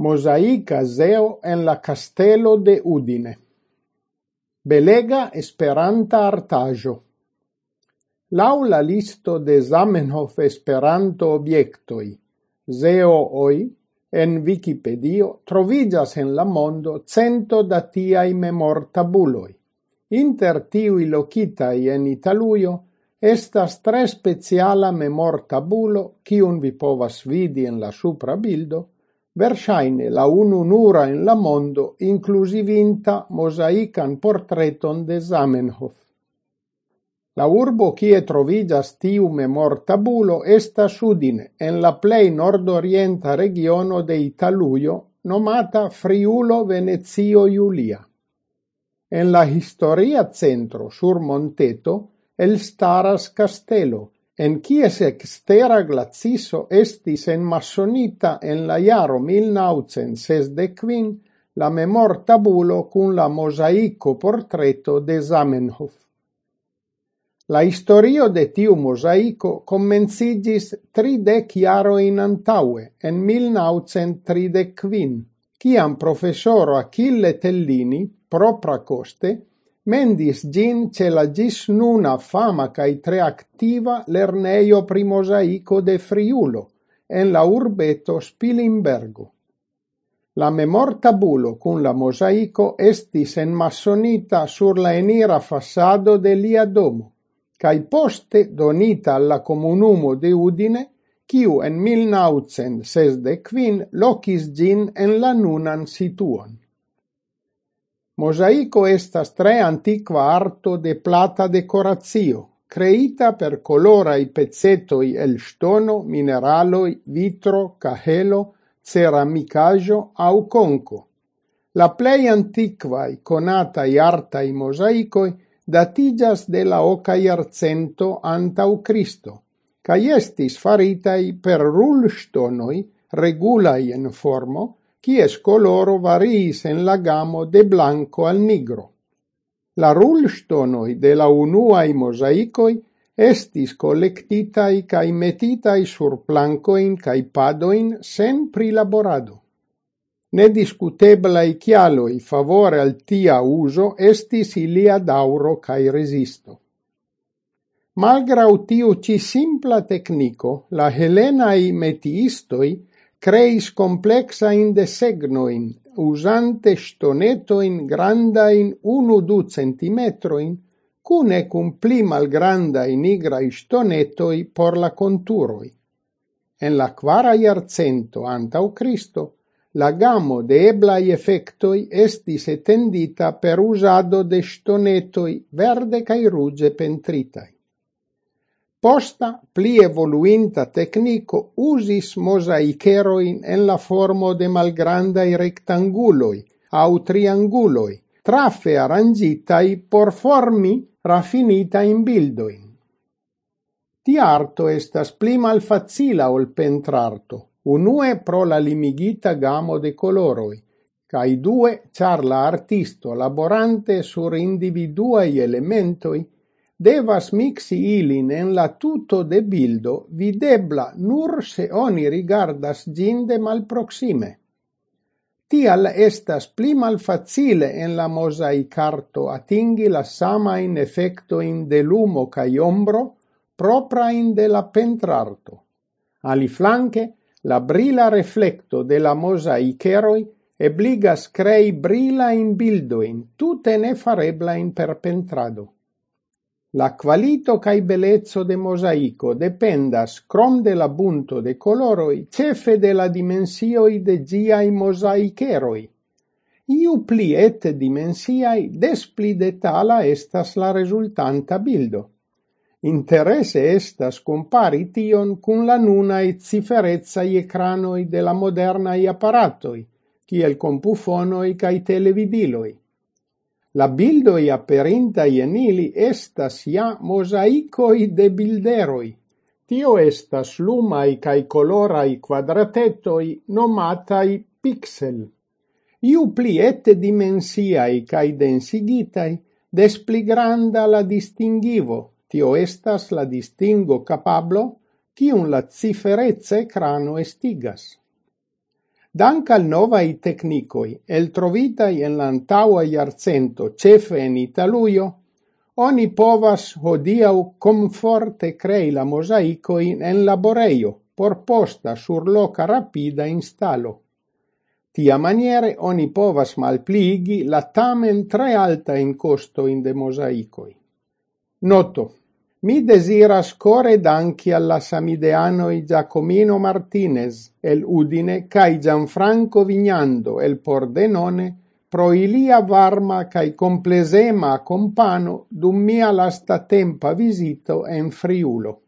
mosaica zeo en la castello de Udine. Belega Esperanta artajo. Laula listo de Zamenhof Esperanto Zeo oi en Wikipedio trovigas en la mondo cento da memor tabuloi. Inter tiui locitai en Italuio, estas tre speciala memortabulo, kiun vi povas vidi en la supra bildo, Verŝajne la ununura en la mondo inkluzivinta mozaikan portreton de Zamenhof. La urbo kie troviĝas tiu memortabulo estas sudine, en la plej nordorienta regiono de Italujo, nomata Friulo Venezio Julia. En la historia centro sur monteto elstaras kastelo, en quies extera glaciso estis enmasonita en la iaro 1965 la memor tabulo cun la mosaico portreto de Zamenhof. La historio de tiu mosaico comencigis tridec iaro in antaue, en 1935, ciam professoro Achille Tellini, propra coste, mendis gin ce la gis nuna fama cae tre activa lerneio pri mosaico de Friulo, en la urbeto Spilimbergo. La memor tabulo cun la mosaico estis en massonita sur la enira fassado de lia domo, cae poste donita alla comunumo de Udine, quiu en 1965 locis gin en la nunan situon. Mosaico estas tre antiqua arto de plata decoratio, creita per colorai pezzetoi el stono, mineraloi, vitro, cahelo, ceramicajo au conco. La plei antiquae conatai artai mosaicoi datigas de la oca iarcento antau Cristo, cae estis faritai per rulstonoi regulai en formo, quies coloro variis en la gamo de blanco al nigro. La rulstonoi de la unuae mosaicoi estis collectitai cae metitai sur plancoin cae padoin sen prilaborado. Nediscuteblai chialoi favore al tia uso estis ilia dauro cae resisto. Malgrau tiu ci simpla tecnico, la helenai metiistoi creis complexain desegnoin, usante stonetoin grandain unu du centimetroin, cune cum pli malgrandai nigrai stonetoi por la conturoi. En la quara iarcento antau Cristo, la gamo de eblai effectoi estis etendita per usado de stonetoi verde cae ruge pentritai. Posta pli evoluinta tecnico usis mozaikerojn en la formo de malgrandai rectanguloi au trianguloi, trafe arrangitai por formi rafinitajn bildoin. Ti arto estas pli malfacila ol pentrarto, unue pro la limigita gamo de coloroi, cae due char la artisto laborante sur individuai elementoi devas mixi ilin en la tuto de bildo videbla nur se oni rigardas gin de malproxime. Tial estas pli malfacile en la mosaicarto atingi la sama in effecto in de lumo cae ombro proprain de la pentrarto. Ali flanque, la brila reflecto de la mosaiceroi ebligas crei brila in bildoin, tute ne farebla in perpentrado. La qualito cae bellezzo de mosaico dependas, crom de la bunto de coloroi, cefe de la dimensioi de giai mosaiceroi. Iu pli et dimensiai, des pli detala estas la resultanta bildo. Interesse estas compari tion cun la nunae ciferezai ecranoi de la moderna i apparatoi, kiel compufonoi cae televidiloi. La bildoi aperintai en ili estas ja mosaicoi de bilderoi. Tio estas lumai cae colorai quadratetoi nomatai pixel. Iu pli ette dimensiai cae densigitai, des pli granda la distingivo, tio estas la distingo capablo, cium la ciferezze crano estigas. Dank al novai tecnicoi, el trovitai en l'antaua iarcento, cefe en Italuio, oni povas hodiau comforte crei la mosaicoin en laboreio por posta sur loca rapida instalo. Tia maniere oni povas malpligi la tamen tre alta in costo in de mosaicoi. Noto, Mi desiras core danki alla samideanoi Giacomino Martinez el Udine cae Gianfranco Vignando el Pordenone pro ilia varma cae complesema compano dum mia lasta tempa visito en Friulo.